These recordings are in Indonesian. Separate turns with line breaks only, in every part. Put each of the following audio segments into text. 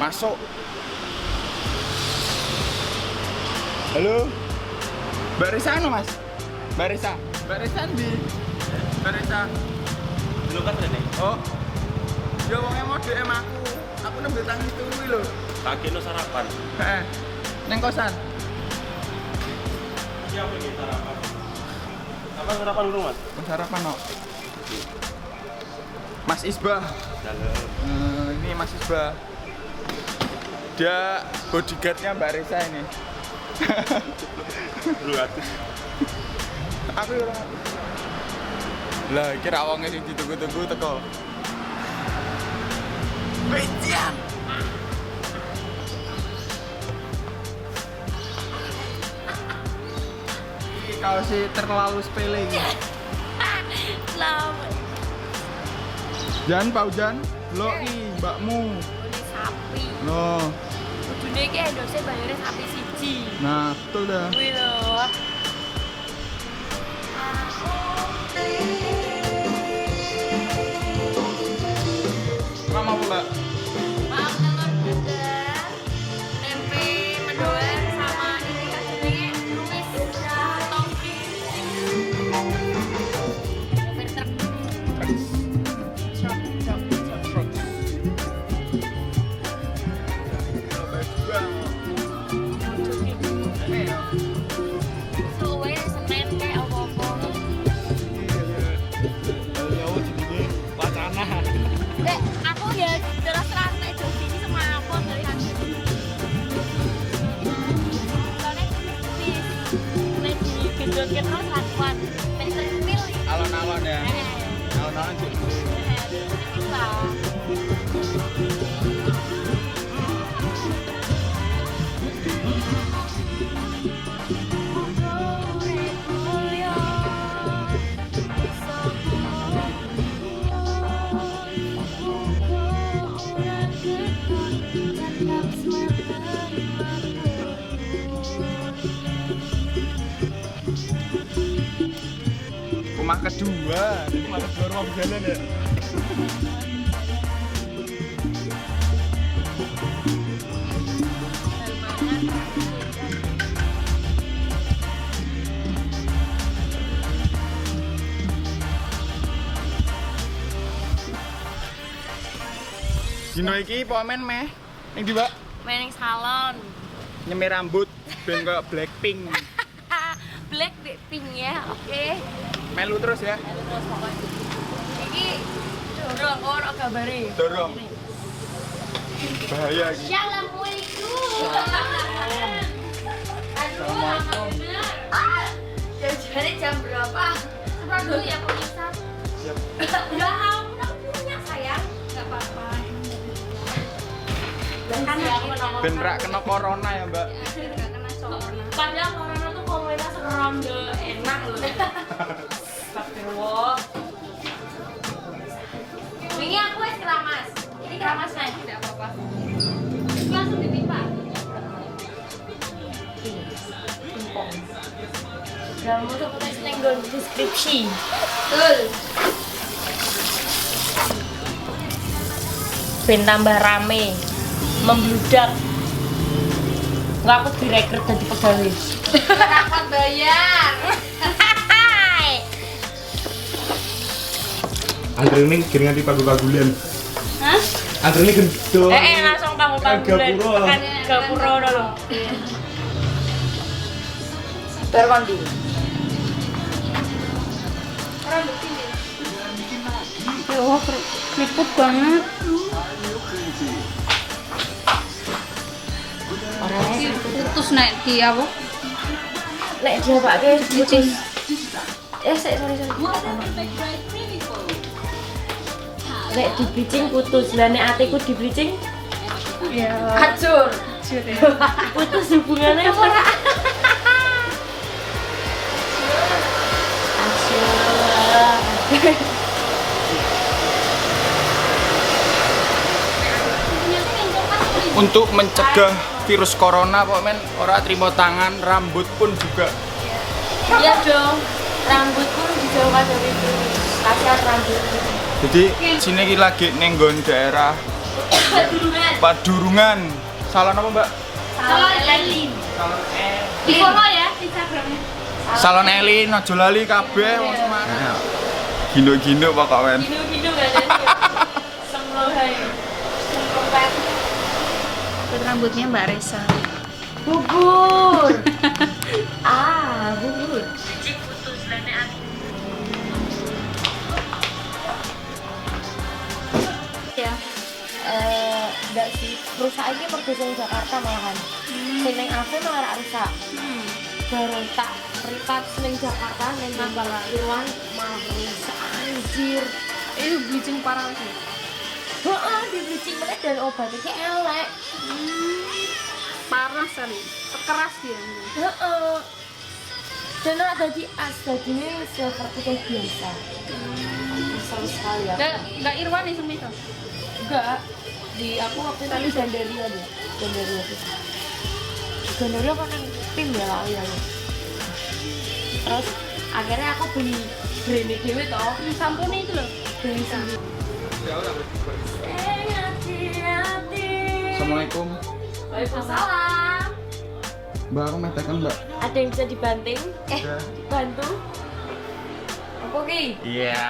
Masuk. Halo. Mbak Risa Mas? Mbak Risa. Mbak Risa di. Mbak Risa.
Dulu kan Rene.
Oh. Ya wongnya mau DM aku. Aku nembe tangi kuwi lho.
Pagi no sarapan.
Heeh. Neng kosan.
Siapa ini sarapan? Apa sarapan dulu mas?
Sarapan no. Mas Isbah.
Dalam.
Hmm, ini Mas Isbah. Dia bodyguardnya Mbak Risa ini.
Atus.
aku ora. Lah, kira wonge sing ditunggu-tunggu teko. Bencian. Kau sih terlalu sepele gitu.
Selamat.
Jan, Pak Jan, lo i mbakmu.
Ini sapi.
No.
Kudune iki endose bayare sapi siji.
Nah, betul dah.
Kuwi lho.
Berjalan ya. Dino iki pomen meh. Ning di, Mbak?
Main salon.
Nyemir rambut ben kayak Blackpink.
Black pink ya, oke.
Melu terus ya.
Terus pokoknya. Dorong ora.
Bahaya iki.
Assalamualaikum. Aduh. Ah, Jam jam berapa? Sebentar dulu ya pemirsa.
Siap.
Ya ampun, aku punya sayang. Gak apa-apa. Kan
Ben rak kena corona ya, Mbak.
Padahal corona tuh komunitas ronde enak loh. Keramas nih. Tidak apa-apa. Langsung ditimpa. Kamu tuh tulis neng di deskripsi. Betul. Ben tambah rame, membludak. Nggak aku direkrut jadi pegawai. Dapat bayar.
Antri ini kira di pagu-pagulian. Ini gendong.
Eh, eh langsung kamu panggilan.
Gapura.
Kan gapura dulu. Berkondi. Ya Allah, keriput banget. Orangnya
putus naik di apa?
Lek dia pakai putus. Eh, saya sorry sorry. Lek di bleaching putus, lah nek atiku di bleaching
Ya.
hancur. Putus hubungannya ora. Hancur.
Untuk mencegah virus corona, Pak Men, ora terima tangan, rambut pun juga.
Iya dong. Rambut pun dijauhkan dari virus. Kasihan rambut.
Jadi sini iki lagi nenggon daerah
Padurungan.
Padurungan. Salon apa, Mbak?
Salon Elin.
Salon.
Di follow ya Instagramnya.
Salon Elin, ojo lali kabeh wong Semarang. Gino-gino pokoknya.
Gino-gino gak ada
rambutnya Mbak Resa.
Bubur. ah, bubur. Eh, enggak sih. Perusahaan ini mergo Jakarta malahan. Sing ning Ave malah ora rusak.
Hmm.
Baru tak ripat ning Jakarta ning Irwan malah rusak anjir.
Itu bleaching parah sih.
Heeh, di bleaching meneh dan obatnya kayak elek.
Parah sekali. Keras dia.
Heeh. Dan ora dadi as, dadinya seperti kayak biasa. Kesel sekali ya.
Enggak enggak Irwan nih semi tuh.
Enggak. Di aku waktu itu Gandaria deh. Gandaria itu. Gandaria kan yang tim ya lali aku. Terus akhirnya aku beli brand dewe toh.
Sampun itu loh.
Beli sendiri. Hati-hati.
Assalamualaikum.
Waalaikumsalam.
Mbak, aku meh tekan, Mbak.
Ada yang bisa dibanting? Eh,
Ya.
bantu? Apa ki?
Iya.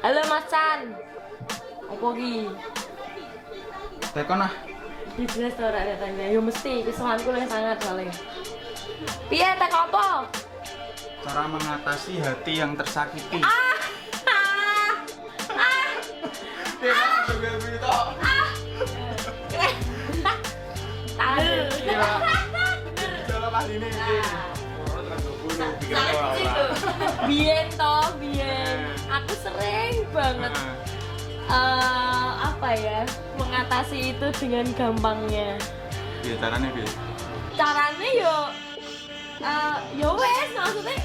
Halo Mas Chan. Apa ki?
Tekon ah.
Bisnis tuh ada tanya. Ya mesti kesukaanku yang sangat soalnya. Piye tek apa?
Cara mengatasi hati yang tersakiti.
Ah! Ah! Tahu. Bien toh, bien. Aku sering banget eh apa ya mengatasi itu dengan gampangnya.
Iya, caranya piye?
Caranya yo eh yo wes maksudnya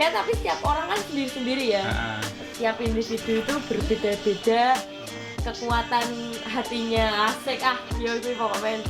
kan tapi setiap orang kan sendiri-sendiri ya.
Heeh.
Setiap individu itu berbeda-beda kekuatan hatinya asik ah yo itu pokoknya.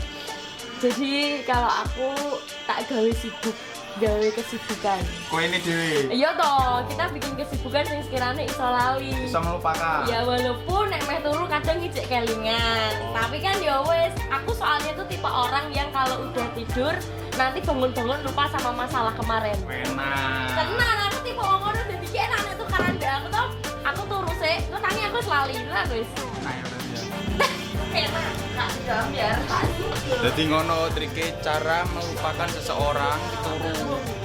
Jadi kalau aku tak gawe sibuk, gawe kesibukan.
Kowe ini dhewe
Iya toh, kita bikin kesibukan yang sekiranya iso lali.
bisa melupakan.
Ya walaupun nek meh turu kadang ngicik kelingan. Tapi kan ya wes, aku soalnya tuh tipe orang yang kalau udah tidur nanti bangun-bangun lupa sama masalah kemarin.
Enak.
Tenang, aku tipe orang ngono dadi enak nek tukaran aku tuh aku turu sih, terus tangi aku selali lah wis.
Nah, ya ya.
Enak, gak pasti.
Jadi ngono triknya cara melupakan seseorang turu.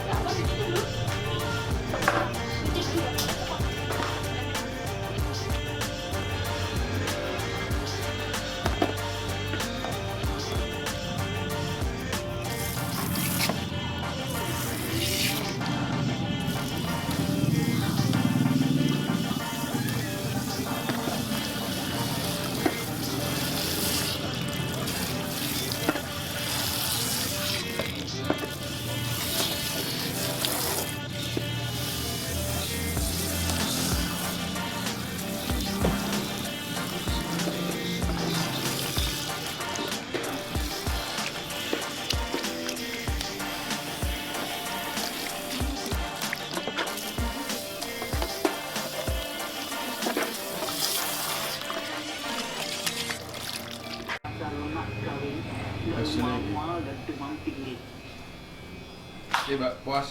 Iya, Mbak, puas.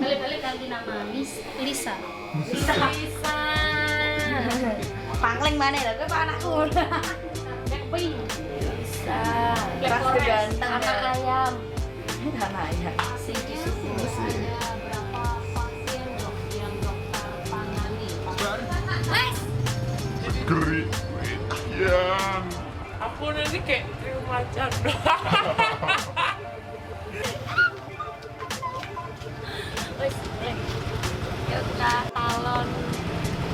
Balik-balik ganti nama Lis- Lisa.
Bisa. Bisa.
Pangling mana ya? Gue anakku.
Blackpink. Bisa. Keras ganteng. Anak ayam.
Anak ya. Si
Geri. Ya.
Aku nanti kayak trio macan. Wes. Kita talon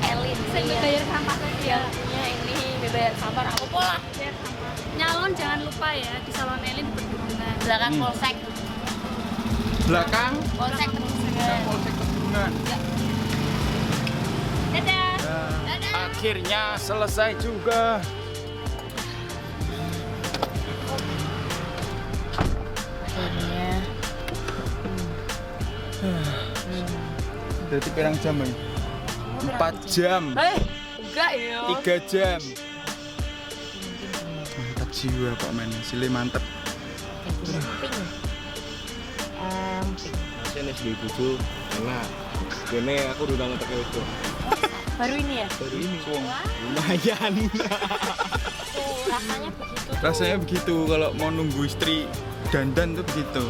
Elin
Saya
Ria.
bayar sampah ya.
Punya ini bayar sampah aku pola.
Bayar sampah. Nyalon jangan lupa ya di salon Elin.
Belakang
Hmm.
polsek.
Belakang
Polsek
dan polsek.
Dadah.
Ya, Akhirnya selesai juga.
Akhirnya.
berarti pirang jam ya? Empat jam,
Eh, enggak ya.
tiga jam. Mantap jiwa kok men, mantep.
Em, pink.
Masih nih di buju enak. Kene aku udah ngetek itu.
Baru ini ya?
Baru ini.
Suwung.
Lumayan.
Tuh, rasanya begitu tuh.
Rasanya begitu kalau mau nunggu istri dandan tuh begitu.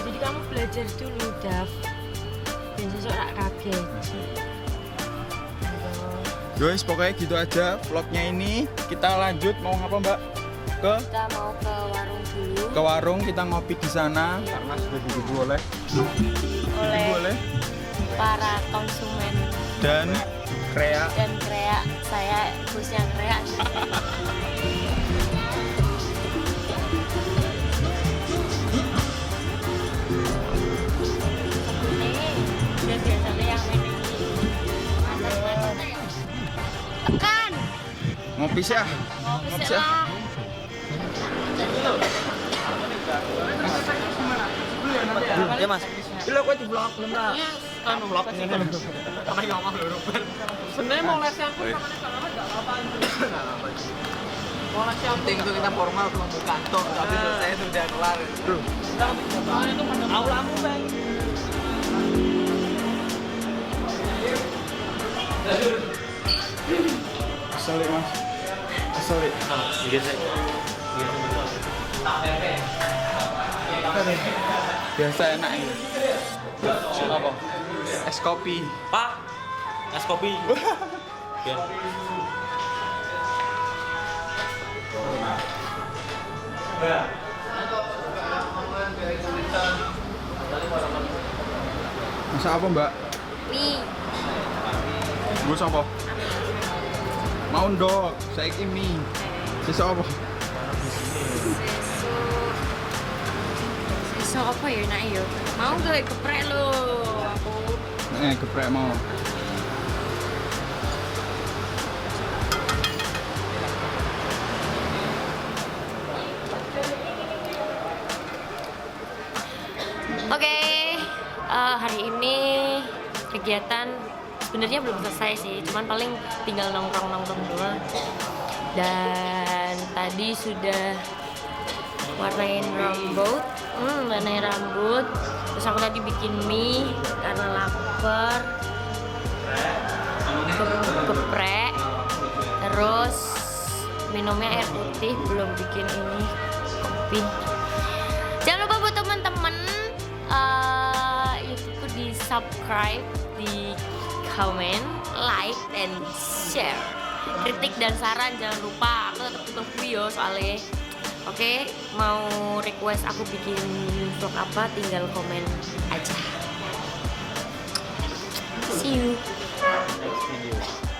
Jadi kamu belajar dulu, Dav. Dan sesuk rak kaget.
Guys, pokoknya gitu aja vlognya ini. Kita lanjut mau ngapa mbak? Ke
Kita mau ke warung dulu
ke warung kita ngopi di sana karena sudah ditunggu oleh
oleh para konsumen
dan Krea
dan krea saya khususnya krea tekan
ngopi sih ah.
mau
Ngopi
bisa
sih ah.
Ya mas. Bila aku di vlog belum lah. Kan vlog ini. Sama ngomong Sebenarnya mau les yang Mau les yang penting itu kita formal mau kantor tapi selesai itu udah kelar. Bro. itu aulamu bang.
keselik mas keselik
Iya saya.
Biasa enak ini. Apa? Es kopi.
Pak, es kopi. Ya.
masak apa mbak?
Mie.
Gue apa? Mau ndok saya mie. Sisa apa
sesu apa ya nak? Yo mau gak keprek lo? Aku
eh geprek mau.
Oke, eh, hari ini kegiatan sebenarnya belum selesai sih, cuman paling tinggal nongkrong-nongkrong doang. Dan tadi sudah warnain rambut, hmm, warnain rambut. Terus aku tadi bikin mie karena lapar. Ke- Geprek, terus minumnya air putih, belum bikin ini kopi. Jangan lupa buat teman-teman eh YouTubeku di subscribe, di comment, like, dan share. Kritik dan saran jangan lupa aku tetap butuh video soalnya. Oke, mau request aku bikin vlog apa tinggal komen aja. See you.
Next video.